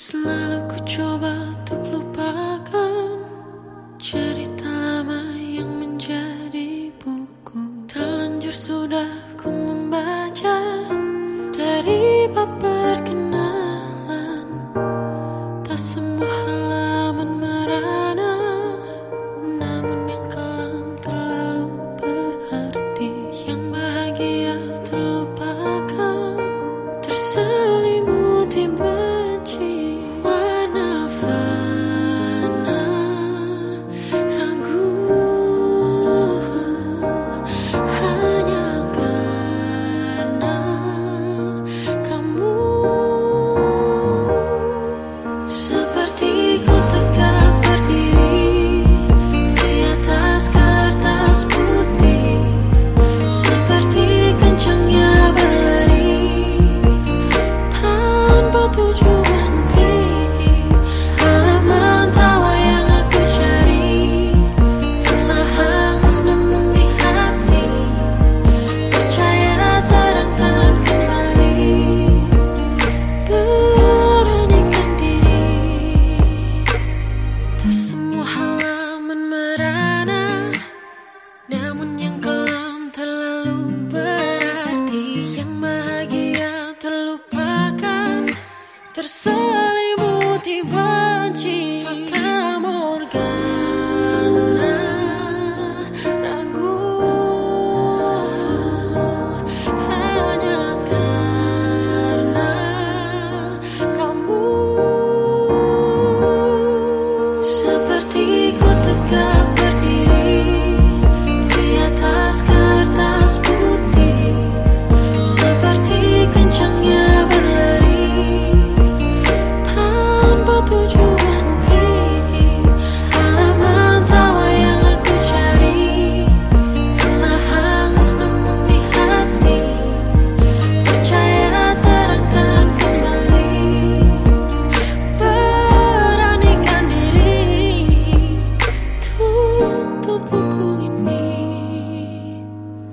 Selalu ku coba untuk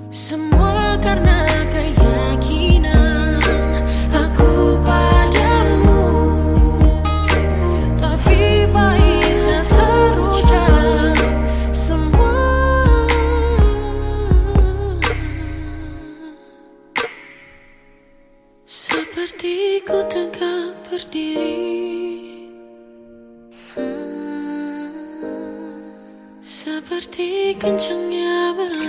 Semua karena keyakinan aku padamu. Tapi baiklah terucap semua. Seperti ku tegak berdiri. Hmm. Seperti kencangnya berlalu.